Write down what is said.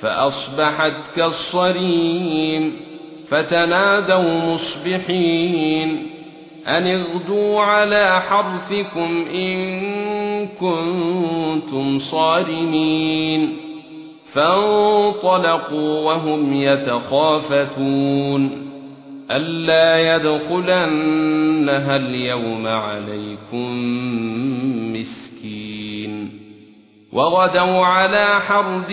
فأصبحت كالصريم فتنادوا مصبحين أن اغدوا على حرثكم إن كنتم صارمين فانطلقوا وهم يتخافتون ألا يدخلنها اليوم عليكم مسكين وغدوا على حرد